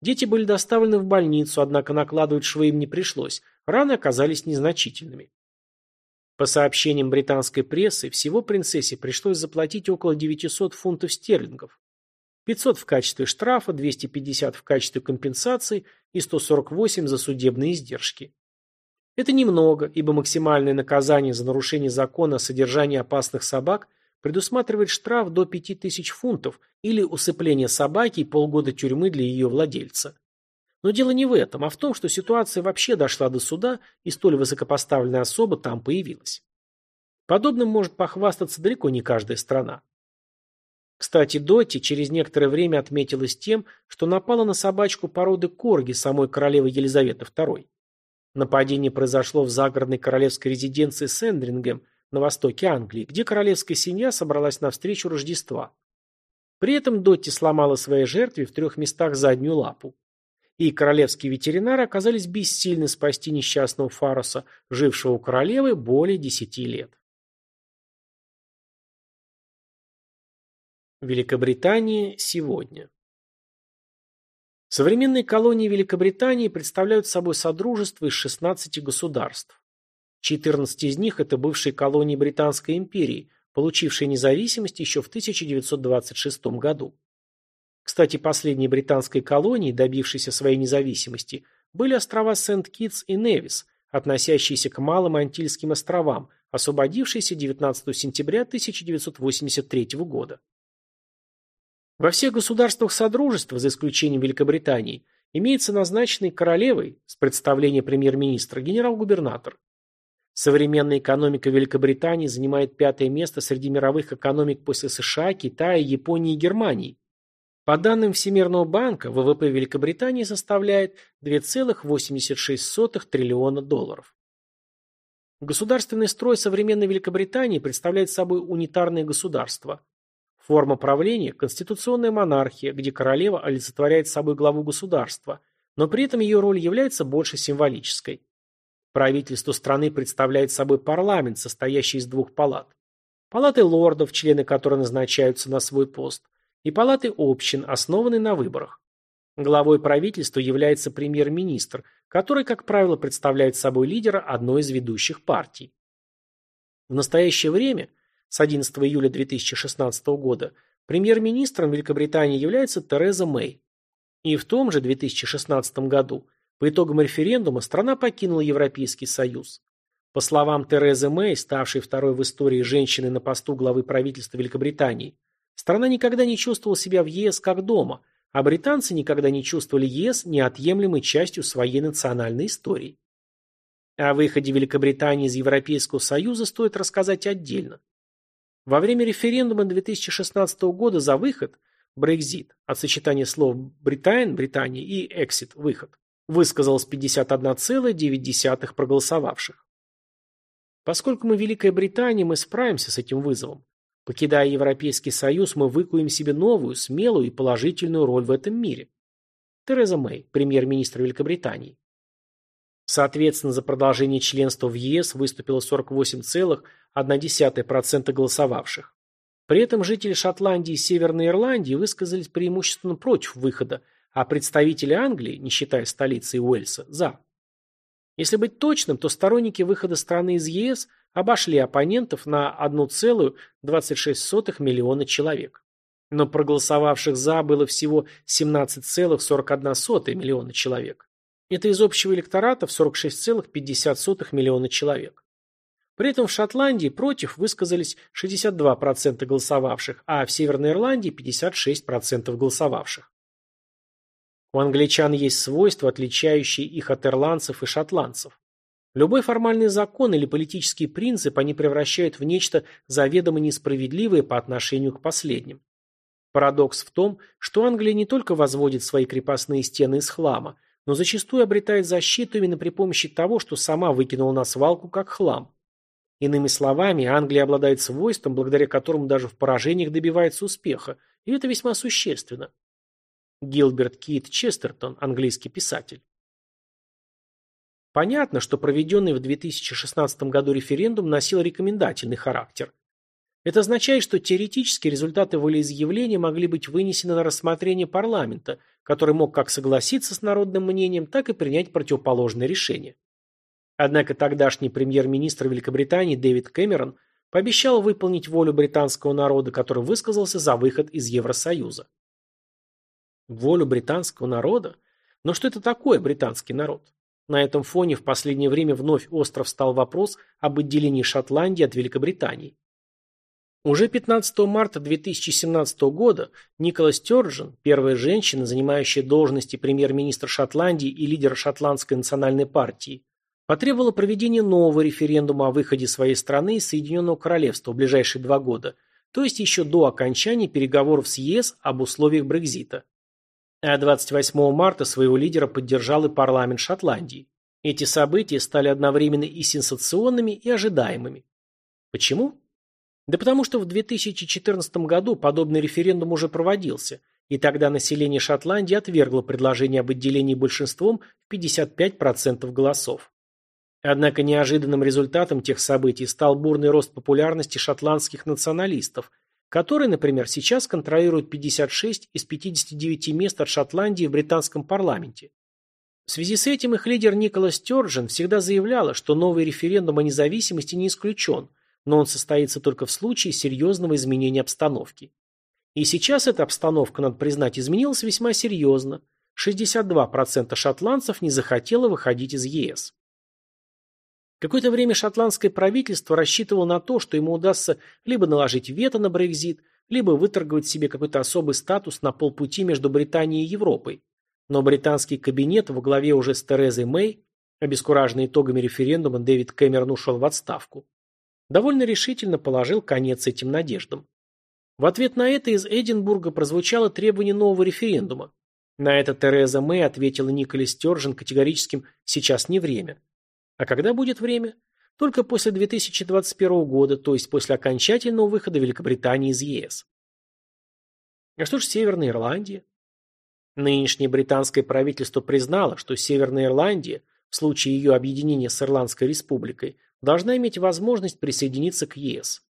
Дети были доставлены в больницу, однако накладывать швы им не пришлось, раны оказались незначительными. По сообщениям британской прессы, всего принцессе пришлось заплатить около 900 фунтов стерлингов. 500 в качестве штрафа, 250 в качестве компенсации и 148 за судебные издержки. Это немного, ибо максимальное наказание за нарушение закона о содержании опасных собак предусматривает штраф до 5000 фунтов или усыпление собаки и полгода тюрьмы для ее владельца. Но дело не в этом, а в том, что ситуация вообще дошла до суда, и столь высокопоставленная особа там появилась. Подобным может похвастаться далеко не каждая страна. Кстати, Дотти через некоторое время отметилась тем, что напала на собачку породы корги самой королевы Елизаветы II. Нападение произошло в загородной королевской резиденции Сэндрингем на востоке Англии, где королевская семья собралась на встречу Рождества. При этом Дотти сломала своей жертве в трех местах заднюю лапу. И королевские ветеринары оказались бессильны спасти несчастного Фароса, жившего у королевы более десяти лет. Великобритания сегодня. Современные колонии Великобритании представляют собой содружество из 16 государств. 14 из них – это бывшие колонии Британской империи, получившие независимость еще в 1926 году. Кстати, последней британской колонией, добившейся своей независимости, были острова Сент-Китс и Невис, относящиеся к Малым Антильским островам, освободившиеся 19 сентября 1983 года. Во всех государствах Содружества, за исключением Великобритании, имеется назначенный королевой с представления премьер-министра генерал-губернатор. Современная экономика Великобритании занимает пятое место среди мировых экономик после США, Китая, Японии и Германии. По данным Всемирного банка, ВВП Великобритании составляет 2,86 триллиона долларов. Государственный строй современной Великобритании представляет собой унитарное государство. Форма правления – конституционная монархия, где королева олицетворяет собой главу государства, но при этом ее роль является больше символической. Правительство страны представляет собой парламент, состоящий из двух палат. Палаты лордов, члены которой назначаются на свой пост, и палаты общин, основанные на выборах. Главой правительства является премьер-министр, который, как правило, представляет собой лидера одной из ведущих партий. В настоящее время – с 11 июля 2016 года премьер-министром Великобритании является Тереза Мэй. И в том же 2016 году по итогам референдума страна покинула Европейский Союз. По словам Терезы Мэй, ставшей второй в истории женщиной на посту главы правительства Великобритании, страна никогда не чувствовала себя в ЕС как дома, а британцы никогда не чувствовали ЕС неотъемлемой частью своей национальной истории. О выходе Великобритании из Европейского Союза стоит рассказать отдельно. Во время референдума 2016 года за выход, Brexit, от сочетания слов «Бритайн» – Британия и «Exit» – выход, высказалось 51,9 проголосовавших. Поскольку мы Великая Британия, мы справимся с этим вызовом. Покидая Европейский Союз, мы выкуем себе новую, смелую и положительную роль в этом мире. Тереза Мэй, премьер-министр Великобритании. Соответственно, за продолжение членства в ЕС выступило 48,1% голосовавших. При этом жители Шотландии и Северной Ирландии высказались преимущественно против выхода, а представители Англии, не считая столицы Уэльса, за. Если быть точным, то сторонники выхода страны из ЕС обошли оппонентов на 1,26 миллиона человек. Но проголосовавших «за» было всего 17,41 миллиона человек. Это из общего электората в 46,50 миллиона человек. При этом в Шотландии против высказались 62% голосовавших, а в Северной Ирландии 56% голосовавших. У англичан есть свойства, отличающие их от ирландцев и шотландцев. Любой формальный закон или политический принцип они превращают в нечто заведомо несправедливое по отношению к последним. Парадокс в том, что Англия не только возводит свои крепостные стены из хлама, но зачастую обретает защиту именно при помощи того, что сама выкинула на свалку как хлам. Иными словами, Англия обладает свойством, благодаря которому даже в поражениях добивается успеха, и это весьма существенно. Гилберт Кит Честертон, английский писатель. Понятно, что проведенный в 2016 году референдум носил рекомендательный характер. Это означает, что теоретически результаты волеизъявления могли быть вынесены на рассмотрение парламента, который мог как согласиться с народным мнением, так и принять противоположное решение. Однако тогдашний премьер-министр Великобритании Дэвид Кэмерон пообещал выполнить волю британского народа, который высказался за выход из Евросоюза. Волю британского народа? Но что это такое британский народ? На этом фоне в последнее время вновь остро встал вопрос об отделении Шотландии от Великобритании. Уже 15 марта 2017 года Никола Стёрджен, первая женщина, занимающая должности премьер-министра Шотландии и лидера Шотландской национальной партии, потребовала проведения нового референдума о выходе своей страны из Соединенного Королевства в ближайшие два года, то есть еще до окончания переговоров с ЕС об условиях Брекзита. А 28 марта своего лидера поддержал и парламент Шотландии. Эти события стали одновременно и сенсационными, и ожидаемыми. Почему? Да потому что в 2014 году подобный референдум уже проводился, и тогда население Шотландии отвергло предложение об отделении большинством в 55% голосов. Однако неожиданным результатом тех событий стал бурный рост популярности шотландских националистов – который, например, сейчас контролирует 56 из 59 мест от Шотландии в британском парламенте. В связи с этим их лидер Никола Стёрджен всегда заявляла, что новый референдум о независимости не исключен, но он состоится только в случае серьезного изменения обстановки. И сейчас эта обстановка, надо признать, изменилась весьма серьезно. 62% шотландцев не захотело выходить из ЕС. Какое-то время шотландское правительство рассчитывало на то, что ему удастся либо наложить вето на Брекзит, либо выторговать себе какой-то особый статус на полпути между Британией и Европой. Но британский кабинет во главе уже с Терезой Мэй, обескураженный итогами референдума, Дэвид Кэмерон ушел в отставку. Довольно решительно положил конец этим надеждам. В ответ на это из Эдинбурга прозвучало требование нового референдума. На это Тереза Мэй ответила Николе Стержен категорическим «сейчас не время». А когда будет время? Только после 2021 года, то есть после окончательного выхода Великобритании из ЕС. А что же Северная Ирландия? Нынешнее британское правительство признало, что Северная Ирландия, в случае ее объединения с Ирландской республикой, должна иметь возможность присоединиться к ЕС.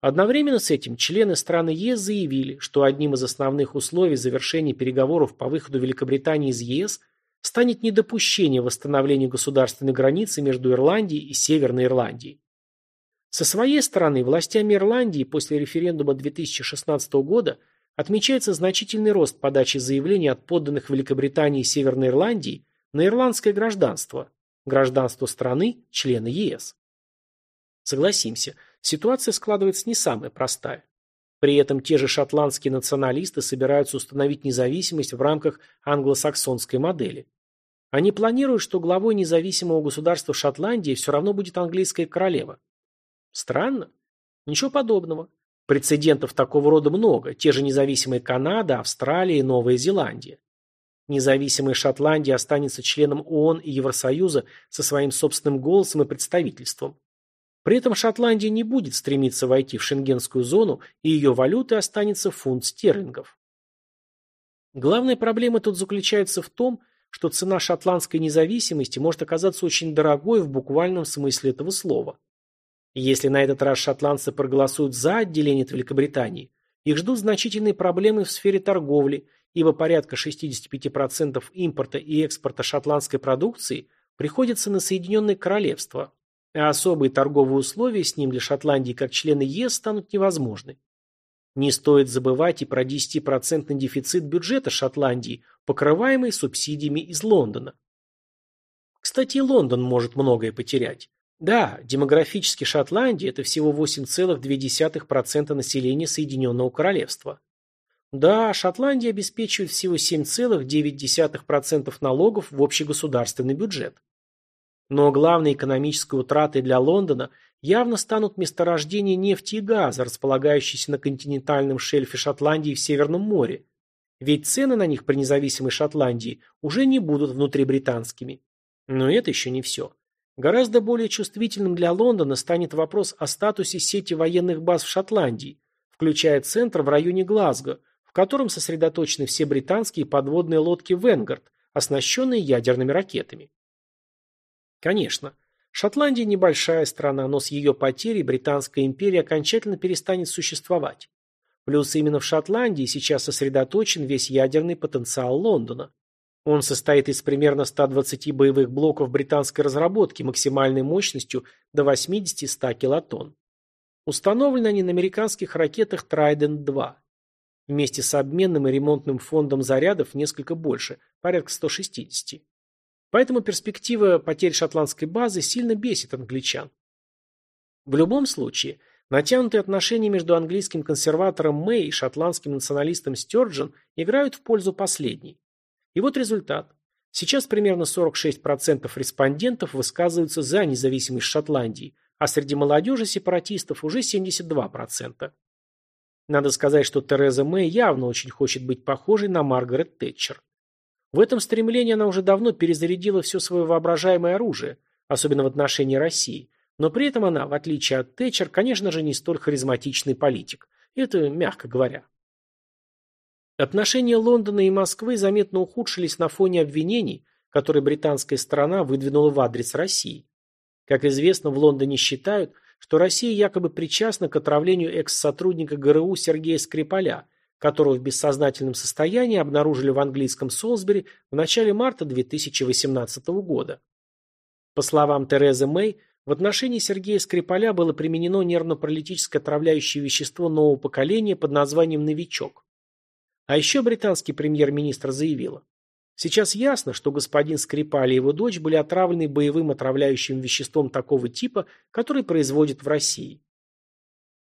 Одновременно с этим члены страны ЕС заявили, что одним из основных условий завершения переговоров по выходу Великобритании из ЕС – станет недопущение восстановления государственной границы между Ирландией и Северной Ирландией. Со своей стороны, властями Ирландии после референдума 2016 года отмечается значительный рост подачи заявлений от подданных Великобритании и Северной Ирландии на ирландское гражданство, гражданство страны, члена ЕС. Согласимся, ситуация складывается не самая простая. При этом те же шотландские националисты собираются установить независимость в рамках англосаксонской модели. Они планируют, что главой независимого государства Шотландии все равно будет английская королева. Странно? Ничего подобного. Прецедентов такого рода много. Те же независимые Канада, Австралия и Новая Зеландия. Независимая Шотландия останется членом ООН и Евросоюза со своим собственным голосом и представительством. При этом Шотландия не будет стремиться войти в шенгенскую зону, и ее валютой останется фунт стерлингов. Главная проблема тут заключается в том, что цена шотландской независимости может оказаться очень дорогой в буквальном смысле этого слова. если на этот раз шотландцы проголосуют за отделение от Великобритании, их ждут значительные проблемы в сфере торговли, ибо порядка 65% импорта и экспорта шотландской продукции приходится на Соединенное Королевство, а особые торговые условия с ним для Шотландии как члена ЕС станут невозможны. Не стоит забывать и про 10% дефицит бюджета Шотландии, покрываемый субсидиями из Лондона. Кстати, Лондон может многое потерять. Да, демографически Шотландия – это всего 8,2% населения Соединенного Королевства. Да, Шотландия обеспечивает всего 7,9% налогов в общегосударственный бюджет. Но главной экономической утратой для Лондона явно станут месторождения нефти и газа, располагающиеся на континентальном шельфе Шотландии в Северном море. Ведь цены на них при независимой Шотландии уже не будут внутрибританскими. Но это еще не все. Гораздо более чувствительным для Лондона станет вопрос о статусе сети военных баз в Шотландии, включая центр в районе Глазго, котором сосредоточены все британские подводные лодки «Венгард», оснащенные ядерными ракетами. Конечно, Шотландия небольшая страна, но с ее потерей Британская империя окончательно перестанет существовать. Плюс именно в Шотландии сейчас сосредоточен весь ядерный потенциал Лондона. Он состоит из примерно 120 боевых блоков британской разработки максимальной мощностью до 80-100 килотонн. Установлены они на американских ракетах Trident-2. Вместе с обменным и ремонтным фондом зарядов несколько больше, порядка 160. Поэтому перспектива потерь шотландской базы сильно бесит англичан. В любом случае, натянутые отношения между английским консерватором Мэй и шотландским националистом Стёрджен играют в пользу последней. И вот результат. Сейчас примерно 46% респондентов высказываются за независимость Шотландии, а среди молодежи сепаратистов уже 72%. Надо сказать, что Тереза Мэй явно очень хочет быть похожей на Маргарет Тэтчер. В этом стремлении она уже давно перезарядила все свое воображаемое оружие, особенно в отношении России. Но при этом она, в отличие от Тэтчер, конечно же, не столь харизматичный политик. Это мягко говоря. Отношения Лондона и Москвы заметно ухудшились на фоне обвинений, которые британская сторона выдвинула в адрес России. Как известно, в Лондоне считают, что Россия якобы причастна к отравлению экс-сотрудника ГРУ Сергея Скрипаля, которого в бессознательном состоянии обнаружили в английском Солсбери в начале марта 2018 года. По словам Терезы Мэй, в отношении Сергея Скрипаля было применено нервно-паралитическое отравляющее вещество нового поколения под названием «Новичок». А еще британский премьер-министр заявила, Сейчас ясно, что господин Скрипаль и его дочь были отравлены боевым отравляющим веществом такого типа, который производят в России.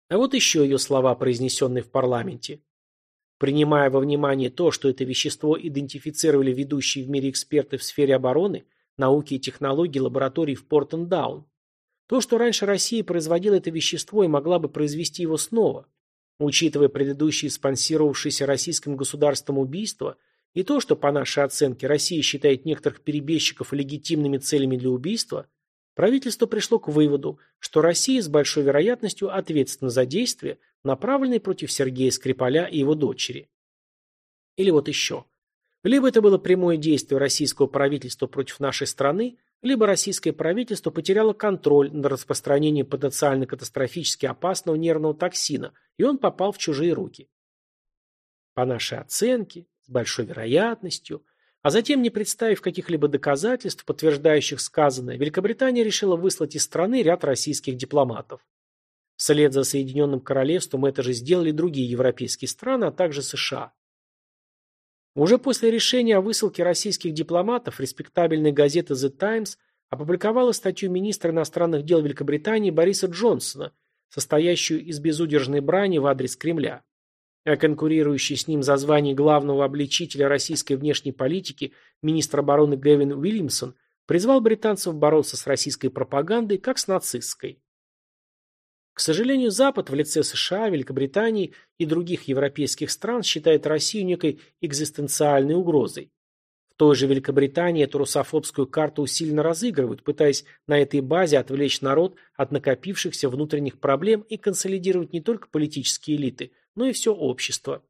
А вот еще ее слова, произнесенные в парламенте. Принимая во внимание то, что это вещество идентифицировали ведущие в мире эксперты в сфере обороны, науки и технологий лабораторий в Портендаун, то, что раньше Россия производила это вещество и могла бы произвести его снова, учитывая предыдущие спонсировавшиеся российским государством убийства – и то, что, по нашей оценке, Россия считает некоторых перебежчиков легитимными целями для убийства, правительство пришло к выводу, что Россия с большой вероятностью ответственна за действия, направленные против Сергея Скрипаля и его дочери. Или вот еще. Либо это было прямое действие российского правительства против нашей страны, либо российское правительство потеряло контроль над распространением потенциально катастрофически опасного нервного токсина, и он попал в чужие руки. По нашей оценке, с большой вероятностью, а затем, не представив каких-либо доказательств, подтверждающих сказанное, Великобритания решила выслать из страны ряд российских дипломатов. Вслед за Соединенным Королевством это же сделали другие европейские страны, а также США. Уже после решения о высылке российских дипломатов респектабельная газета The Times опубликовала статью министра иностранных дел Великобритании Бориса Джонсона, состоящую из безудержной брани в адрес Кремля а конкурирующий с ним за звание главного обличителя российской внешней политики министр обороны Гэвин Уильямсон призвал британцев бороться с российской пропагандой, как с нацистской. К сожалению, Запад в лице США, Великобритании и других европейских стран считает Россию некой экзистенциальной угрозой. Той же Великобритании эту русофобскую карту усиленно разыгрывают, пытаясь на этой базе отвлечь народ от накопившихся внутренних проблем и консолидировать не только политические элиты, но и все общество.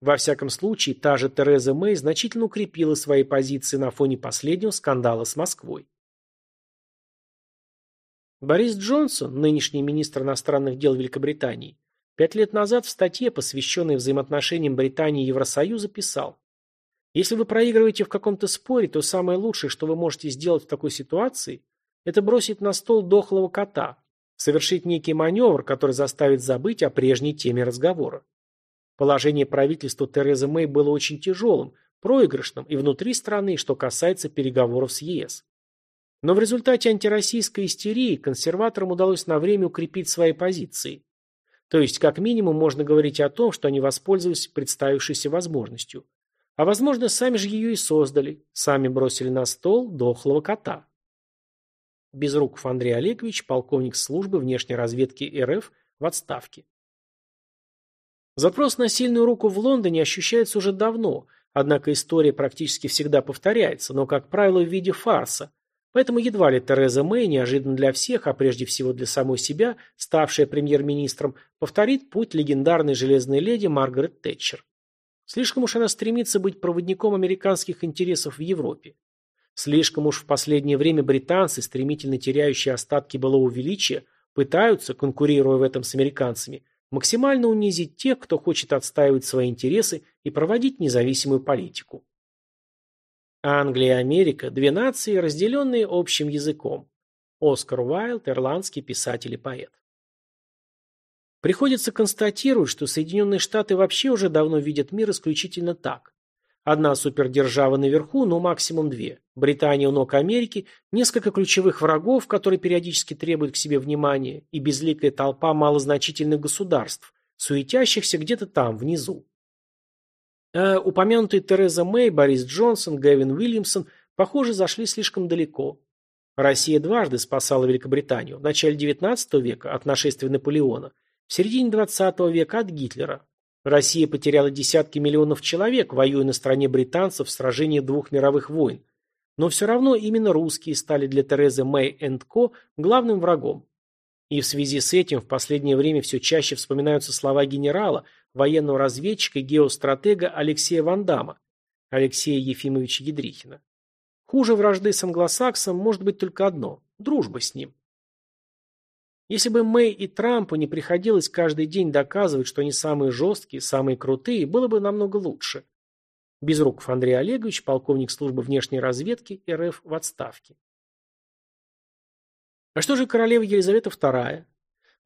Во всяком случае, та же Тереза Мэй значительно укрепила свои позиции на фоне последнего скандала с Москвой. Борис Джонсон, нынешний министр иностранных дел Великобритании, пять лет назад в статье, посвященной взаимоотношениям Британии и Евросоюза, писал «Если вы проигрываете в каком-то споре, то самое лучшее, что вы можете сделать в такой ситуации, это бросить на стол дохлого кота, совершить некий маневр, который заставит забыть о прежней теме разговора. Положение правительства Терезы Мэй было очень тяжелым, проигрышным и внутри страны, что касается переговоров с ЕС. Но в результате антироссийской истерии консерваторам удалось на время укрепить свои позиции. То есть, как минимум, можно говорить о том, что они воспользовались представившейся возможностью. А возможно, сами же ее и создали, сами бросили на стол дохлого кота. Безруков Андрей Олегович, полковник службы внешней разведки РФ, в отставке. Запрос на сильную руку в Лондоне ощущается уже давно, однако история практически всегда повторяется, но, как правило, в виде фарса. Поэтому едва ли Тереза Мэй, неожиданно для всех, а прежде всего для самой себя, ставшая премьер-министром, повторит путь легендарной железной леди Маргарет Тэтчер. Слишком уж она стремится быть проводником американских интересов в Европе. Слишком уж в последнее время британцы, стремительно теряющие остатки былого величия, пытаются, конкурируя в этом с американцами, максимально унизить тех, кто хочет отстаивать свои интересы и проводить независимую политику. Англия и Америка – две нации, разделенные общим языком. Оскар Уайлд – ирландский писатель и поэт. Приходится констатировать, что Соединенные Штаты вообще уже давно видят мир исключительно так. Одна супердержава наверху, но максимум две. Британия у ног Америки, несколько ключевых врагов, которые периодически требуют к себе внимания, и безликая толпа малозначительных государств, суетящихся где-то там, внизу. А упомянутые Тереза Мэй, Борис Джонсон, Гэвин Уильямсон, похоже, зашли слишком далеко. Россия дважды спасала Великобританию. В начале XIX века от нашествия Наполеона, в середине XX века от Гитлера, Россия потеряла десятки миллионов человек, воюя на стороне британцев в сражении двух мировых войн. Но все равно именно русские стали для Терезы Мэй энд Ко главным врагом. И в связи с этим в последнее время все чаще вспоминаются слова генерала, военного разведчика и геостратега Алексея Вандама, Алексея Ефимовича Едрихина. Хуже вражды с англосаксом может быть только одно – дружба с ним. Если бы Мэй и Трампу не приходилось каждый день доказывать, что они самые жесткие, самые крутые, было бы намного лучше. Безруков Андрей Олегович, полковник службы внешней разведки РФ в отставке. А что же королева Елизавета II?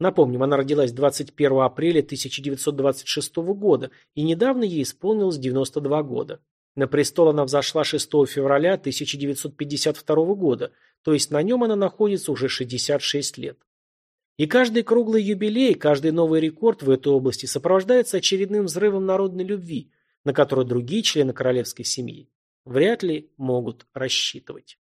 Напомним, она родилась 21 апреля 1926 года, и недавно ей исполнилось 92 года. На престол она взошла 6 февраля 1952 года, то есть на нем она находится уже 66 лет. И каждый круглый юбилей, каждый новый рекорд в этой области сопровождается очередным взрывом народной любви, на который другие члены королевской семьи вряд ли могут рассчитывать.